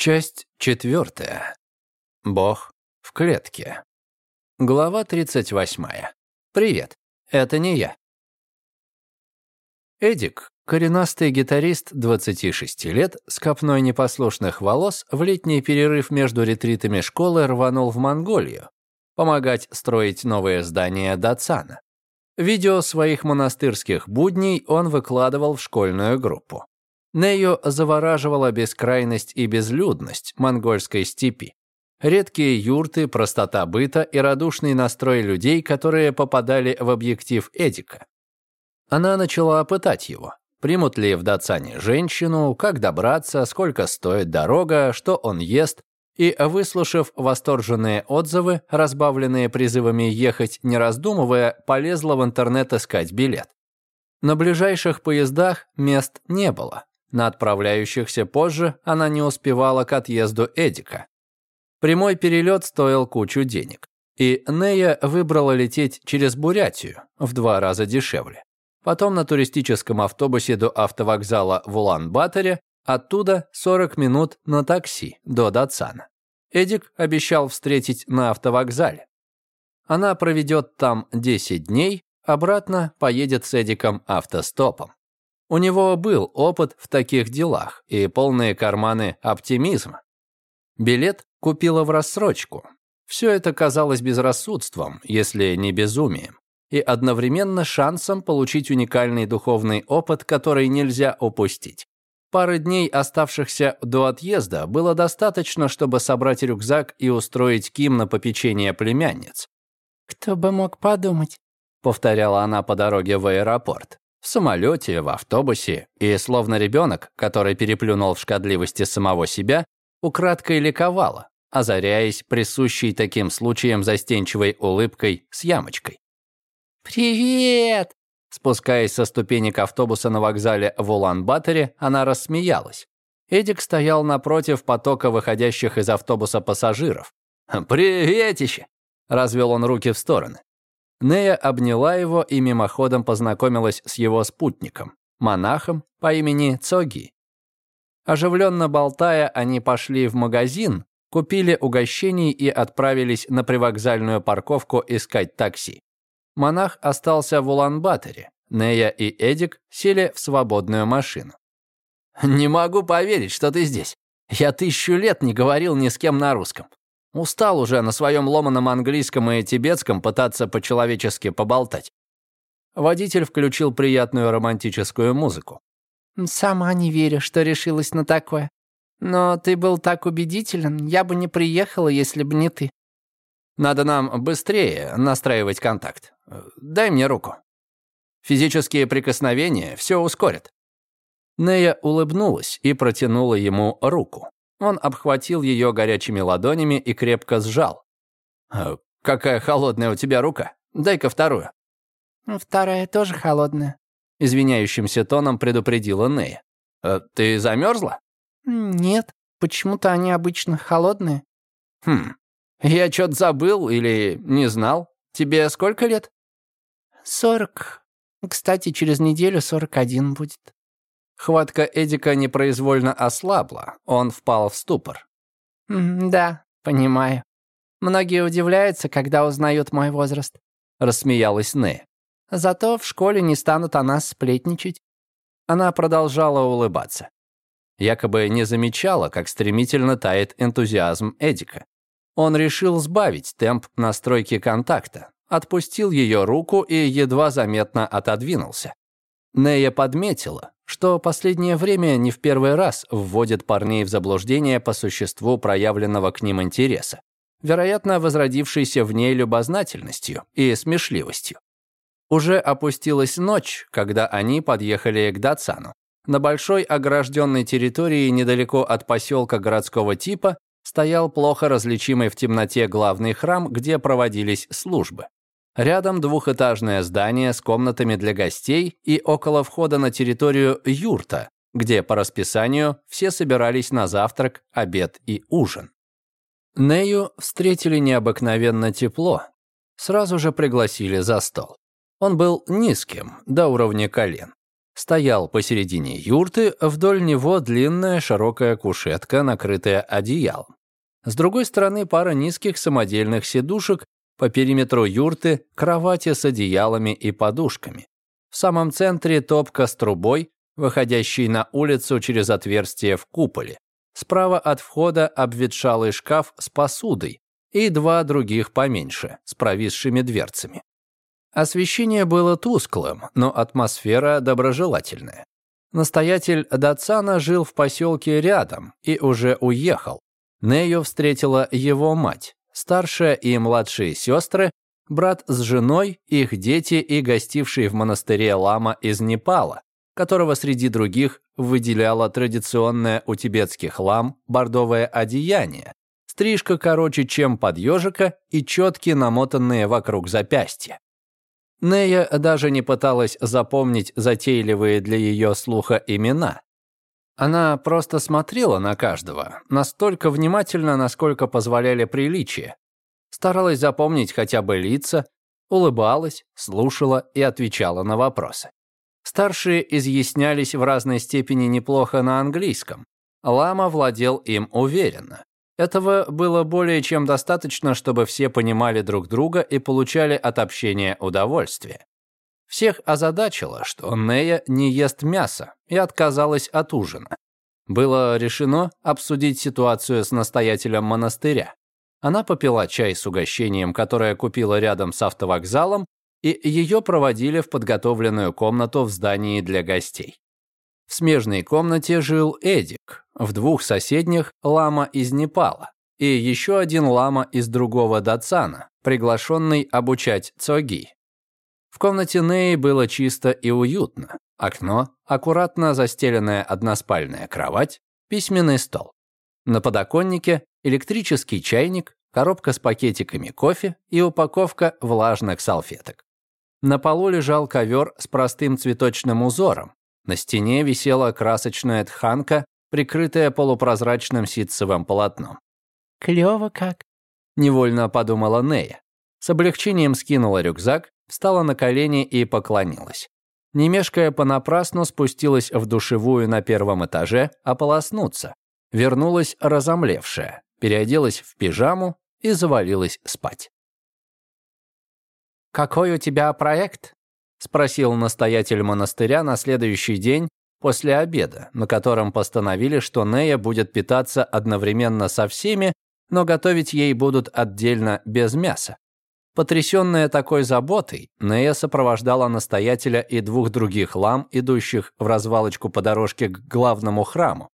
Часть четвертая. Бог в клетке. Глава 38. Привет, это не я. Эдик, коренастый гитарист 26 лет, с копной непослушных волос, в летний перерыв между ретритами школы рванул в Монголию, помогать строить новые здания Дацана. Видео своих монастырских будней он выкладывал в школьную группу. Нею завораживала бескрайность и безлюдность монгольской степи. Редкие юрты, простота быта и радушный настрой людей, которые попадали в объектив Эдика. Она начала пытать его. Примут ли в Дацане женщину, как добраться, сколько стоит дорога, что он ест, и, выслушав восторженные отзывы, разбавленные призывами ехать, не раздумывая, полезла в интернет искать билет. На ближайших поездах мест не было. На отправляющихся позже она не успевала к отъезду Эдика. Прямой перелет стоил кучу денег. И Нея выбрала лететь через Бурятию, в два раза дешевле. Потом на туристическом автобусе до автовокзала в Улан-Баторе, оттуда 40 минут на такси до Датсана. Эдик обещал встретить на автовокзале. Она проведет там 10 дней, обратно поедет с Эдиком автостопом. У него был опыт в таких делах и полные карманы оптимизма. Билет купила в рассрочку. Все это казалось безрассудством, если не безумием, и одновременно шансом получить уникальный духовный опыт, который нельзя упустить. Пары дней, оставшихся до отъезда, было достаточно, чтобы собрать рюкзак и устроить Ким на попечение племянниц. «Кто бы мог подумать», — повторяла она по дороге в аэропорт. В самолете, в автобусе, и словно ребенок, который переплюнул в шкодливости самого себя, украдкой ликовала, озаряясь присущей таким случаем застенчивой улыбкой с ямочкой. «Привет!» Спускаясь со ступенек автобуса на вокзале в Улан-Баторе, она рассмеялась. Эдик стоял напротив потока выходящих из автобуса пассажиров. «Приветище!» – развел он руки в стороны. Нея обняла его и мимоходом познакомилась с его спутником, монахом по имени Цоги. Оживленно болтая, они пошли в магазин, купили угощений и отправились на привокзальную парковку искать такси. Монах остался в Улан-Баторе. Нея и Эдик сели в свободную машину. «Не могу поверить, что ты здесь. Я тысячу лет не говорил ни с кем на русском. Устал уже на своем ломаном английском и тибетском пытаться по-человечески поболтать. Водитель включил приятную романтическую музыку. «Сама не верю, что решилась на такое. Но ты был так убедителен, я бы не приехала, если бы не ты». «Надо нам быстрее настраивать контакт. Дай мне руку. Физические прикосновения все ускорят». Нея улыбнулась и протянула ему руку. Он обхватил ее горячими ладонями и крепко сжал. «Э, «Какая холодная у тебя рука. Дай-ка вторую». «Вторая тоже холодная», — извиняющимся тоном предупредила Нея. «Э, «Ты замерзла?» «Нет, почему-то они обычно холодные». «Хм, я что-то забыл или не знал. Тебе сколько лет?» «Сорок. Кстати, через неделю сорок один будет». Хватка Эдика непроизвольно ослабла, он впал в ступор. «Да, понимаю. Многие удивляются, когда узнают мой возраст», — рассмеялась Нэ. «Зато в школе не станут о нас сплетничать». Она продолжала улыбаться. Якобы не замечала, как стремительно тает энтузиазм Эдика. Он решил сбавить темп настройки контакта, отпустил ее руку и едва заметно отодвинулся. Нея подметила, что последнее время не в первый раз вводит парней в заблуждение по существу проявленного к ним интереса, вероятно, возродившейся в ней любознательностью и смешливостью. Уже опустилась ночь, когда они подъехали к Датсану. На большой огражденной территории недалеко от поселка городского типа стоял плохо различимый в темноте главный храм, где проводились службы. Рядом двухэтажное здание с комнатами для гостей и около входа на территорию юрта, где по расписанию все собирались на завтрак, обед и ужин. Нею встретили необыкновенно тепло. Сразу же пригласили за стол. Он был низким, до уровня колен. стоял посередине юрты, вдоль него длинная широкая кушетка, накрытая одеялом. С другой стороны пара низких самодельных сидушек, по периметру юрты кровати с одеялами и подушками. В самом центре топка с трубой, выходящей на улицу через отверстие в куполе. Справа от входа обветшалый шкаф с посудой и два других поменьше, с провисшими дверцами. Освещение было тусклым, но атмосфера доброжелательная. Настоятель Датсана жил в поселке рядом и уже уехал. Нею встретила его мать, старшая и младшие сестры, брат с женой, их дети и гостивший в монастыре лама из Непала, которого среди других выделяло традиционное у тибетских лам бордовое одеяние, стрижка короче, чем под ежика и четки, намотанные вокруг запястья. Нея даже не пыталась запомнить затейливые для ее слуха имена. Она просто смотрела на каждого, настолько внимательно, насколько позволяли приличия. Старалась запомнить хотя бы лица, улыбалась, слушала и отвечала на вопросы. Старшие изъяснялись в разной степени неплохо на английском. Лама владел им уверенно. Этого было более чем достаточно, чтобы все понимали друг друга и получали от общения удовольствие. Всех озадачило, что Нея не ест мясо и отказалась от ужина. Было решено обсудить ситуацию с настоятелем монастыря. Она попила чай с угощением, которое купила рядом с автовокзалом, и ее проводили в подготовленную комнату в здании для гостей. В смежной комнате жил Эдик, в двух соседних – лама из Непала и еще один лама из другого Дацана, приглашенный обучать цоги. В комнате Неи было чисто и уютно. Окно, аккуратно застеленная односпальная кровать, письменный стол. На подоконнике электрический чайник, коробка с пакетиками кофе и упаковка влажных салфеток. На полу лежал ковер с простым цветочным узором, на стене висела красочная тханка, прикрытая полупрозрачным ситцевым полотном. «Клёво как», — невольно подумала Нея. С облегчением скинула рюкзак, встала на колени и поклонилась. Не мешкая понапрасну, спустилась в душевую на первом этаже ополоснуться. Вернулась разомлевшая, переоделась в пижаму и завалилась спать. «Какой у тебя проект?» — спросил настоятель монастыря на следующий день после обеда, на котором постановили, что Нея будет питаться одновременно со всеми, но готовить ей будут отдельно без мяса. Потрясённая такой заботой, Нея сопровождала настоятеля и двух других лам, идущих в развалочку по дорожке к главному храму.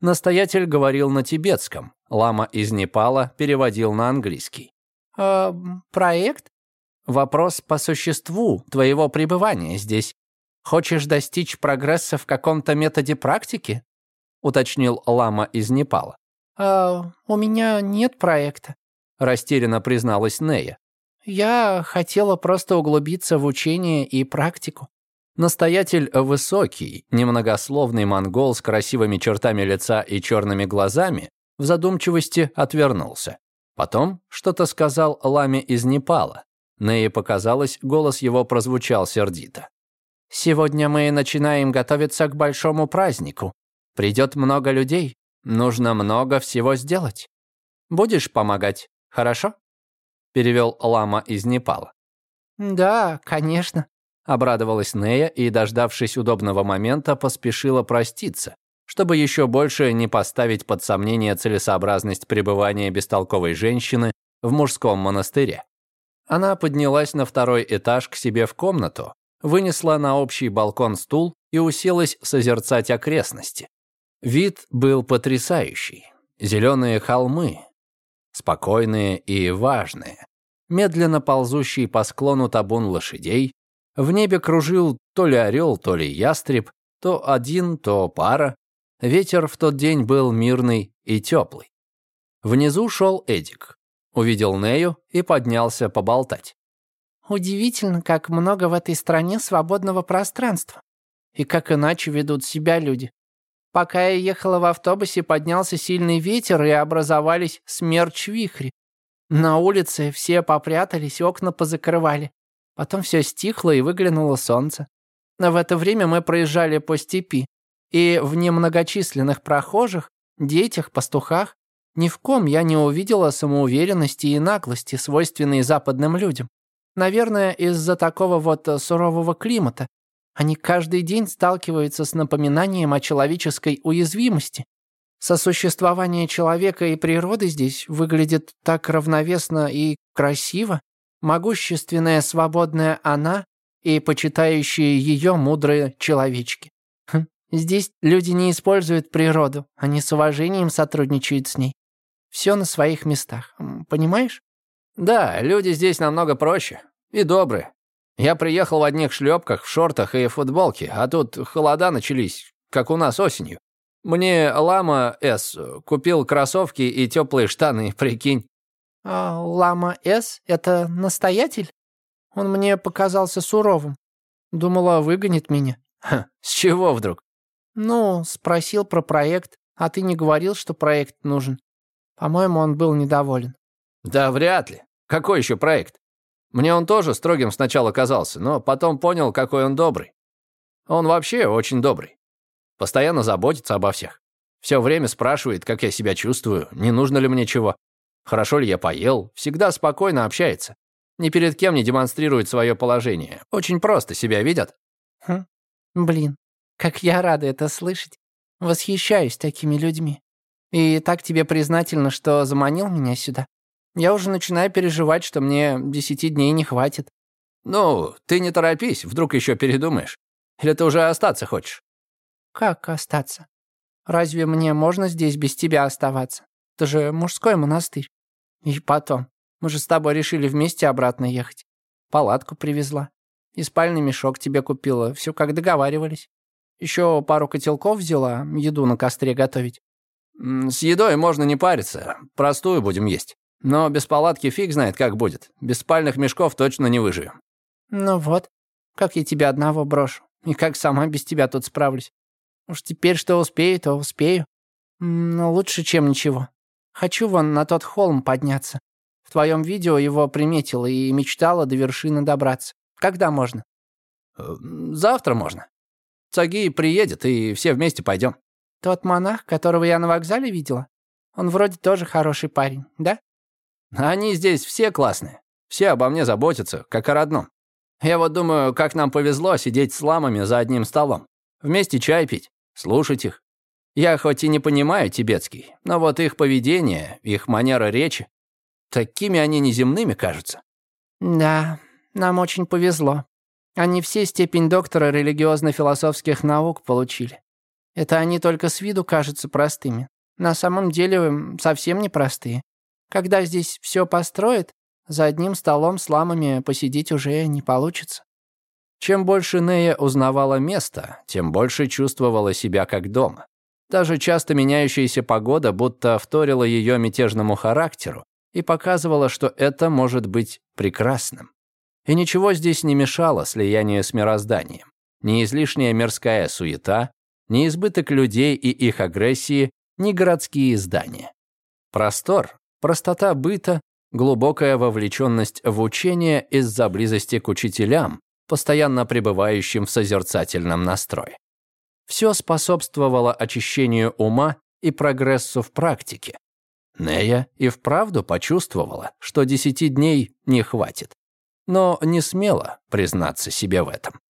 Настоятель говорил на тибетском, лама из Непала переводил на английский. «Э, «Проект?» Вопрос по существу твоего пребывания здесь. Хочешь достичь прогресса в каком-то методе практики? Уточнил лама из Непала. «А, у меня нет проекта», — растерянно призналась Нея. «Я хотела просто углубиться в учение и практику». Настоятель высокий, немногословный монгол с красивыми чертами лица и черными глазами в задумчивости отвернулся. Потом что-то сказал ламе из Непала, Нее показалось, голос его прозвучал сердито. «Сегодня мы начинаем готовиться к большому празднику. Придет много людей, нужно много всего сделать. Будешь помогать, хорошо?» Перевел лама из Непала. «Да, конечно», — обрадовалась Нея и, дождавшись удобного момента, поспешила проститься, чтобы еще больше не поставить под сомнение целесообразность пребывания бестолковой женщины в мужском монастыре. Она поднялась на второй этаж к себе в комнату, вынесла на общий балкон стул и уселась созерцать окрестности. Вид был потрясающий. Зеленые холмы, спокойные и важные, медленно ползущий по склону табун лошадей, в небе кружил то ли орел, то ли ястреб, то один, то пара. Ветер в тот день был мирный и теплый. Внизу шел Эдик увидел Нею и поднялся поболтать. «Удивительно, как много в этой стране свободного пространства. И как иначе ведут себя люди. Пока я ехала в автобусе, поднялся сильный ветер, и образовались смерч-вихри. На улице все попрятались, окна позакрывали. Потом все стихло, и выглянуло солнце. В это время мы проезжали по степи, и в немногочисленных прохожих, детях, пастухах, ни в ком я не увидела самоуверенности и наглости, свойственные западным людям. Наверное, из-за такого вот сурового климата. Они каждый день сталкиваются с напоминанием о человеческой уязвимости. Сосуществование человека и природы здесь выглядит так равновесно и красиво. Могущественная свободная она и почитающие ее мудрые человечки. Хм, здесь люди не используют природу, они с уважением сотрудничают с ней. Все на своих местах, понимаешь? Да, люди здесь намного проще и добрые. Я приехал в одних шлепках, в шортах и футболке, а тут холода начались, как у нас осенью. Мне Лама С купил кроссовки и теплые штаны, прикинь. А Лама С — это настоятель? Он мне показался суровым. Думала, выгонит меня. Ха, с чего вдруг? Ну, спросил про проект, а ты не говорил, что проект нужен. По-моему, он был недоволен. Да вряд ли. Какой еще проект? Мне он тоже строгим сначала казался, но потом понял, какой он добрый. Он вообще очень добрый. Постоянно заботится обо всех. Все время спрашивает, как я себя чувствую, не нужно ли мне чего. Хорошо ли я поел, всегда спокойно общается. Ни перед кем не демонстрирует свое положение. Очень просто себя видят. Хм, блин, как я рада это слышать. Восхищаюсь такими людьми. И так тебе признательно, что заманил меня сюда. Я уже начинаю переживать, что мне десяти дней не хватит. Ну, ты не торопись, вдруг еще передумаешь. Или ты уже остаться хочешь? Как остаться? Разве мне можно здесь без тебя оставаться? Это же мужской монастырь. И потом, мы же с тобой решили вместе обратно ехать. Палатку привезла. И спальный мешок тебе купила. Все как договаривались. Еще пару котелков взяла, еду на костре готовить. С едой можно не париться. Простую будем есть. Но без палатки фиг знает, как будет. Без спальных мешков точно не выживем. Ну вот, как я тебя одного брошу. И как сама без тебя тут справлюсь. Уж теперь что успею, то успею. Но лучше, чем ничего. Хочу вон на тот холм подняться. В твоем видео его приметила и мечтала до вершины добраться. Когда можно? Э, завтра можно. Цаги приедет, и все вместе пойдем. Тот монах, которого я на вокзале видела? Он вроде тоже хороший парень, да? Они здесь все классные. Все обо мне заботятся, как о родном. Я вот думаю, как нам повезло сидеть с ламами за одним столом. Вместе чай пить, слушать их. Я хоть и не понимаю тибетский, но вот их поведение, их манера речи, такими они неземными кажутся. Да, нам очень повезло. Они все степень доктора религиозно-философских наук получили. Это они только с виду кажутся простыми. На самом деле совсем не простые. Когда здесь все построят, за одним столом с ламами посидеть уже не получится. Чем больше Нея узнавала место, тем больше чувствовала себя как дома. Даже часто меняющаяся погода будто вторила ее мятежному характеру и показывала, что это может быть прекрасным. И ничего здесь не мешало слиянию с мирозданием. Ни излишняя мирская суета, ни избыток людей и их агрессии, ни городские здания. Простор, простота быта, глубокая вовлеченность в учение из-за близости к учителям, постоянно пребывающим в созерцательном настрое. Все способствовало очищению ума и прогрессу в практике. Нея и вправду почувствовала, что десяти дней не хватит, но не смела признаться себе в этом.